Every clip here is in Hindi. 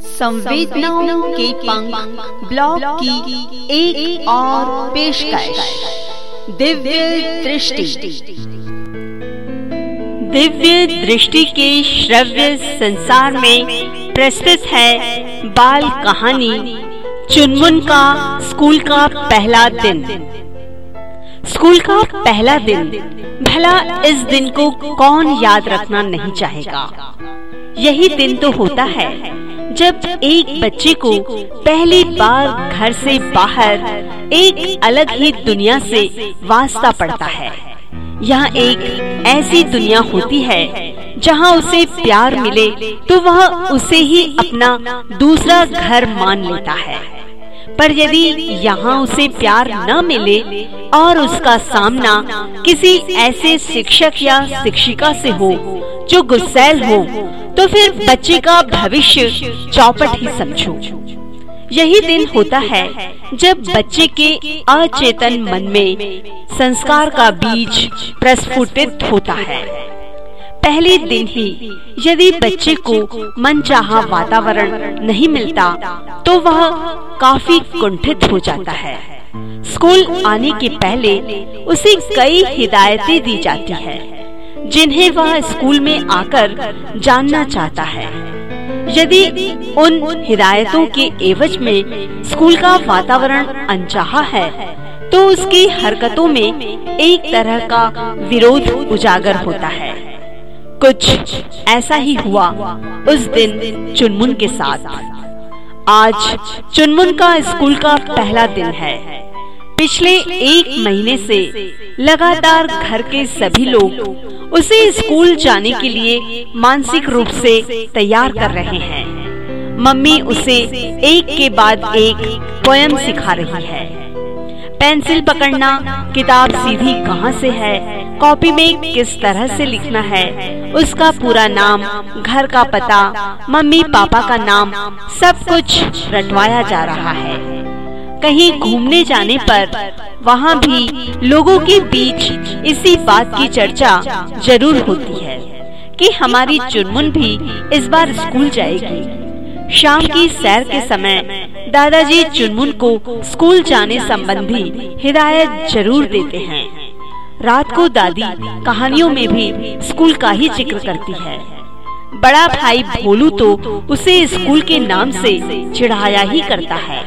संवेदनाओं के पंख ब्लॉग की एक, एक और पेशकश। दिव्य दृष्टि। दिव्य दृष्टि के श्रव्य संसार में प्रस्तुत है बाल कहानी चुनमुन का स्कूल का पहला दिन। स्कूल का पहला दिन भला इस दिन को कौन याद रखना नहीं चाहेगा? यही दिन तो होता है, जब एक बच्चे को पहली बार घर से बाहर एक अलग ही दुनिया से वास्ता पड़ता है। यहाँ एक ऐसी दुनिया होती है, जहाँ उसे प्यार मिले तो वह उसे ही अपना दूसरा घर मान लेता है। पर यदि यहाँ उसे प्यार न मिले और उसका सामना किसी ऐसे शिक्षक या शिक्षिका से हो जो गुस्सैल हो तो फिर बच्चे का भविष्य चौपट ही समझो। यही दिन होता है जब बच्चे के अचेतन मन में संस्कार का बीज प्रस्फुटित होता है। पहले दिन ही यदि बच्चे को मनचाहा वातावरण नहीं मिलता तो वह काफ़ी कुंठित हो जाता है। स्कूल आने के पहले उसे कई हिदायतें दी जाती है। जिन्हें वह स्कूल में आकर जानना चाहता है। यदि उन हिदायतों के एवज में स्कूल का वातावरण अनचाहा है तो उसकी हरकतों में एक तरह का विरोध उजागर होता है। कुछ ऐसा ही हुआ उस दिन चुनमुन के साथ। आज चुनमुन का स्कूल का पहला दिन है। पिछले एक महीने से लगातार घर के सभी लोग उसे स्कूल जाने के लिए मानसिक रूप से तैयार कर रहे हैं। मम्मी उसे एक के बाद एक पोयम सिखा रही है। पेंसिल पकड़ना, किताब सीधी कहाँ से है, कॉपी में किस तरह से लिखना है, उसका पूरा नाम, घर का पता, मम्मी पापा का नाम, सब कुछ रटवाया जा रहा है। कहीं घूमने जाने पर, वहाँ भी लोगों के बीच इसी बात की चर्चा ज़रूर होती है कि हमारी चुनमुन भी इस बार स्कूल जाएगी। शाम की सैर के समय दादाजी चुनमुन को स्कूल जाने संबंधी हिदायत ज़रूर देते हैं। रात को दादी कहानियों में भी स्कूल का ही ज़िक्र करती है। बड़ा भाई भोलू तो उसे स्कूल के नाम से चिढ़ाया ही करता है।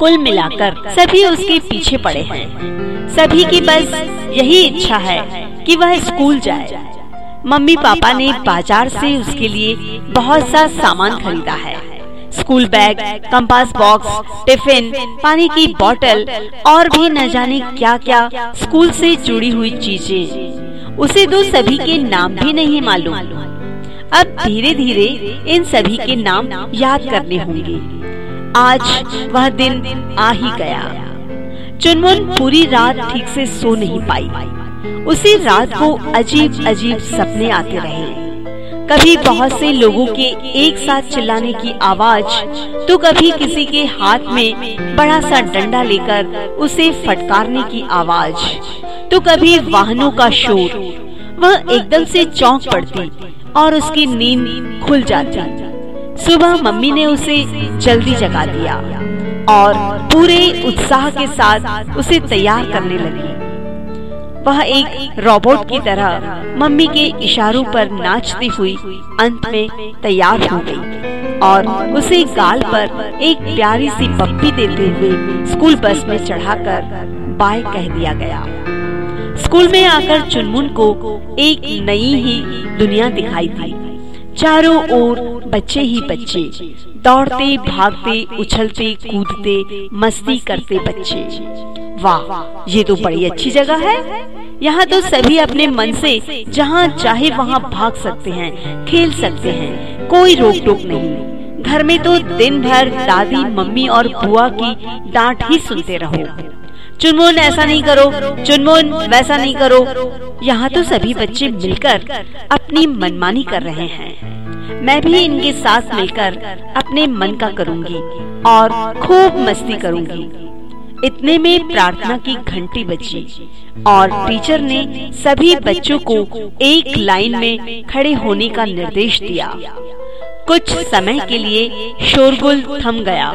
कुल मिलाकर सभी उसके पीछे पड़े हैं। सभी की बस यही इच्छा है कि वह स्कूल जाए। मम्मी पापा ने बाज़ार से उसके लिए बहुत सा सामान खरीदा है। School bag, compass box, tiffin, पानी की बोतल और भी न जाने क्या क्या स्कूल से जुड़ी हुई चीज़ें। उसे तो सभी के नाम भी नहीं मालूम। अब धीरे धीरे इन सभी के नाम याद करने होंगे। आज वह दिन आ ही गया। चुनमुन पूरी रात ठीक से सो नहीं पाई। उसी रात को अजीब अजीब सपने आते रहे। कभी बहुत से लोगों के एक साथ चिल्लाने की आवाज़ तो कभी किसी के हाथ में बड़ा सा डंडा लेकर उसे फटकारने की आवाज़ तो कभी वाहनों का शोर। वह एकदम से चौंक पड़ती और उसकी नींद खुल जाती। सुबह मम्मी ने उसे जल्दी जगा दिया और पूरे उत्साह के साथ उसे तैयार करने लगी। वह एक रोबोट की तरह मम्मी के इशारों पर नाचती हुई अंत में तैयार हो गई और उसे गाल पर एक प्यारी सी पप्पी देते हुए स्कूल बस में चढ़ाकर बाय कह दिया गया। स्कूल में आकर चुनमुन को एक नई ही दुनिया दिखाई दी। चारों ओर बच्चे ही बच्चे। दौड़ते, भागते, उछलते, कूदते, मस्ती करते बच्चे। वाह, ये तो बड़ी अच्छी जगह है। यहाँ तो सभी अपने मन से जहाँ चाहे वहाँ भाग सकते हैं, खेल सकते हैं। कोई रोक टोक नहीं। घर में तो दिन भर दादी, मम्मी और बुआ की डांट ही सुनते रहो। चुनमुन ऐसा नहीं करो चुनमुन वैसा नहीं करो। यहाँ तो सभी बच्चे मिलकर अपनी मनमानी कर रहे हैं। मैं भी इनके साथ मिलकर अपने मन का करूँगी और खूब मस्ती करूँगी। इतने में प्रार्थना की घंटी बजी और टीचर ने सभी बच्चों को एक लाइन में खड़े होने का निर्देश दिया। कुछ समय के लिए शोरगुल थम गया।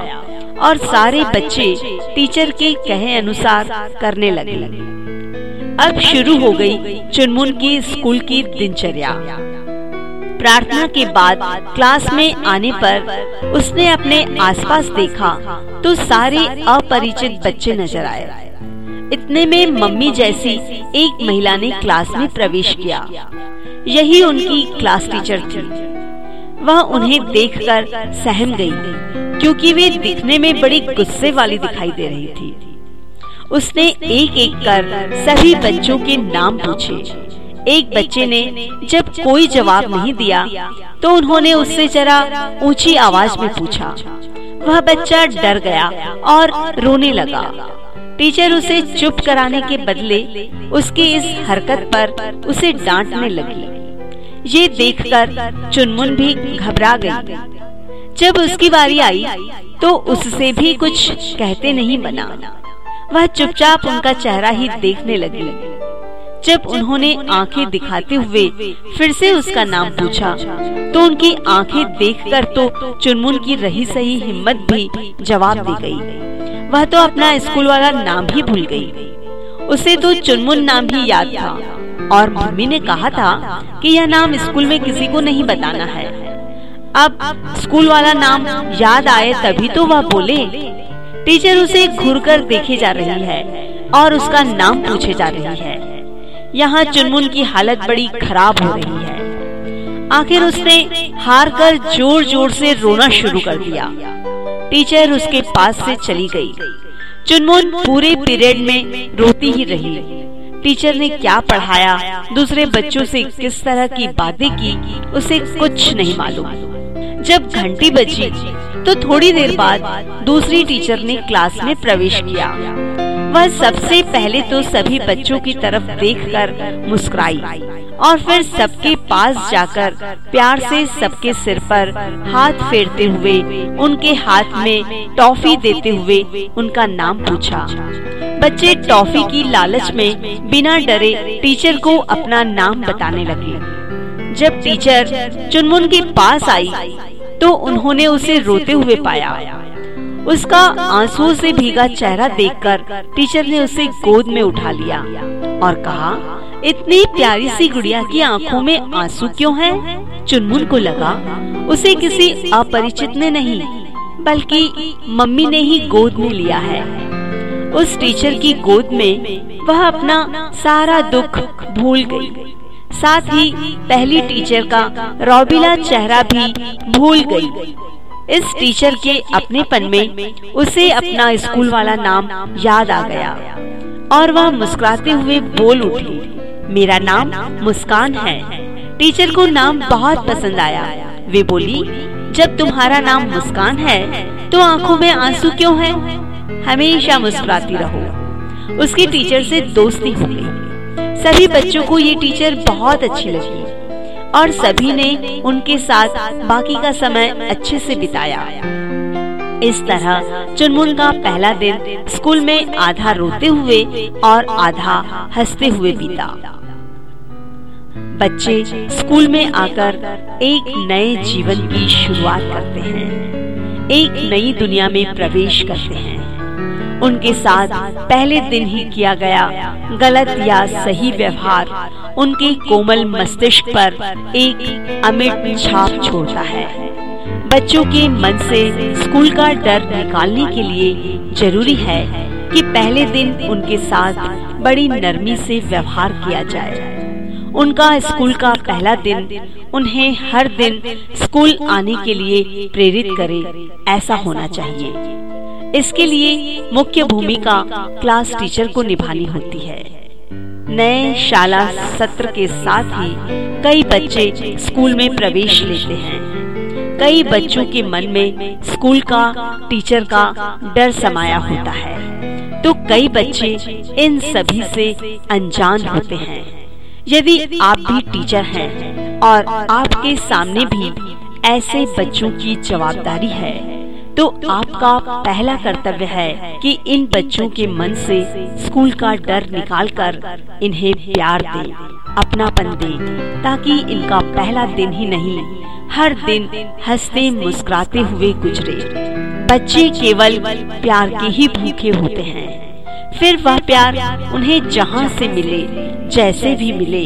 और सारे बच्चे टीचर के कहे अनुसार करने लगे। अब शुरू हो गई चुनमुन की स्कूल की दिनचर्या। प्रार्थना के बाद क्लास में आने पर उसने अपने आसपास देखा तो सारे अपरिचित बच्चे नज़र आए। इतने में मम्मी जैसी एक महिला ने क्लास में प्रवेश किया। यही उनकी क्लास टीचर थी। वह उन्हें देखकर सहम गई। क्योंकि वे दिखने में बड़ी गुस्से वाली दिखाई दे रही थी। उसने एक एक कर सभी बच्चों के नाम पूछे। एक बच्चे ने जब कोई जवाब नहीं दिया तो उन्होंने उससे जरा ऊँची आवाज़ में पूछा। वह बच्चा डर गया और रोने लगा। टीचर उसे चुप कराने के बदले उसकी इस हरकत पर उसे डांटने लगी। ये देखकर चुनमुन भी घबरा गई। जब उसकी बारी आई तो उससे भी कुछ कहते नहीं बना वह चुपचाप उनका चेहरा ही देखने लगी जब उन्होंने आँखें दिखाते हुए फिर से उसका नाम पूछा तो उनकी आँखें देखकर तो चुनमुन की रही सही हिम्मत भी जवाब दी गई। वह तो अपना स्कूल वाला नाम ही भूल गई। उसे तो चुनमुन नाम ही याद था और मम्मी ने कहा था कि यह नाम स्कूल में किसी को नहीं बताना है अब स्कूल वाला नाम याद आए तभी तो वह बोले, टीचर उसे घूर कर देखे जा रही है और उसका नाम पूछे जा रही है। यहाँ चुनमुन की हालत बड़ी खराब हो रही है। आखिर उसने हार कर ज़ोर ज़ोर से रोना शुरू कर दिया। टीचर उसके पास से चली गई। चुनमुन पूरे पीरियड में रोती ही रही। टीचर ने क्या पढ़ाया, दूसरे बच्चों से किस तरह की बातें की, उसे कुछ नहीं मालूम। जब घंटी बजी तो थोड़ी देर बाद दूसरी टीचर ने क्लास में प्रवेश किया। वह सबसे पहले तो सभी बच्चों की तरफ़ देखकर मुस्कुराई और फिर सबके पास जाकर प्यार से सबके सिर पर हाथ फेरते हुए, उनके हाथ में टॉफी देते हुए उनका नाम पूछा। बच्चे टॉफी की लालच में बिना डरे टीचर को अपना नाम बताने लगे। जब टीचर चुनमुन के पास आई तो उन्होंने उसे रोते हुए पाया उसका आंसुओं से भीगा चेहरा देखकर टीचर ने उसे गोद में उठा लिया और कहा, इतनी प्यारी सी गुड़िया की आँखों में आँसू क्यों हैं? चुनमुन को लगा, उसे किसी अपरिचित ने नहीं, बल्कि मम्मी ने ही गोद में लिया है उस टीचर की गोद में वह अपना सारा दुख भूल गई। साथ ही पहली टीचर का रौबिला चेहरा भी भूल गई। इस टीचर के अपनेपन में उसे अपना स्कूल वाला नाम याद आ गया और वह मुस्कुराते हुए बोल उठी, मेरा नाम मुस्कान है। टीचर को नाम बहुत पसंद आया। वे बोली, जब तुम्हारा नाम मुस्कान है तो आँखों में आँसू क्यों है? हमेशा मुस्कुराती रहो। उसकी टीचर से दोस्ती हो गई। सभी बच्चों को ये टीचर बहुत अच्छी लगी। और सभी ने उनके साथ बाकी का समय अच्छे से बिताया। इस तरह चुनमुन का पहला दिन स्कूल में आधा रोते हुए और आधा हँसते हुए बीता। बच्चे स्कूल में आकर एक नए जीवन की शुरुआत करते हैं। एक नई दुनिया में प्रवेश करते हैं। उनके साथ पहले दिन ही किया गया गलत या सही व्यवहार। उनके कोमल मस्तिष्क पर एक अमिट छाप छोड़ता है। बच्चों के मन से स्कूल का डर निकालने के लिए ज़रूरी है कि पहले दिन उनके साथ बड़ी नरमी से व्यवहार किया जाए। उनका स्कूल का पहला दिन उन्हें हर दिन स्कूल आने के लिए प्रेरित करे, ऐसा होना चाहिए। इसके लिए मुख्य भूमिका क्लास टीचर को निभानी होती है। नए शाला सत्र के साथ ही कई बच्चे स्कूल में प्रवेश लेते हैं। कई बच्चों के मन में स्कूल का, टीचर का डर समाया होता है। तो कई बच्चे इन सभी से अनजान होते हैं। यदि आप भी टीचर हैं और आपके सामने भी ऐसे बच्चों की जवाबदारी है तो आपका पहला कर्तव्य है कि इन बच्चों के मन से स्कूल का डर निकालकर इन्हें प्यार दें, अपनापन दें, ताकि इनका पहला दिन ही नहीं हर दिन हँसते मुस्कुराते हुए गुजरे। बच्चे केवल प्यार के ही भूखे होते हैं। फिर वह प्यार उन्हें जहाँ से मिले जैसे भी मिले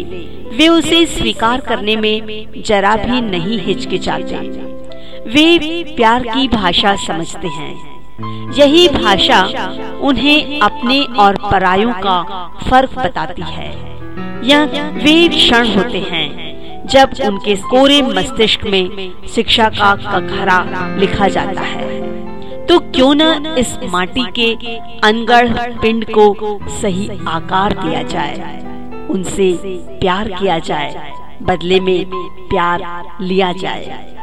वे उसे स्वीकार करने में जरा भी नहीं हिचकिचाते। वे प्यार की भाषा समझते हैं। यही भाषा उन्हें अपने और परायों का फ़र्क बताती है। यह वे क्षण होते हैं जब उनके कोरे मस्तिष्क में शिक्षा का कखरा लिखा जाता है। तो क्यों न इस माटी के अनगढ़ पिंड को सही आकार दिया जाए, उनसे प्यार किया जाए, बदले में प्यार लिया जाए।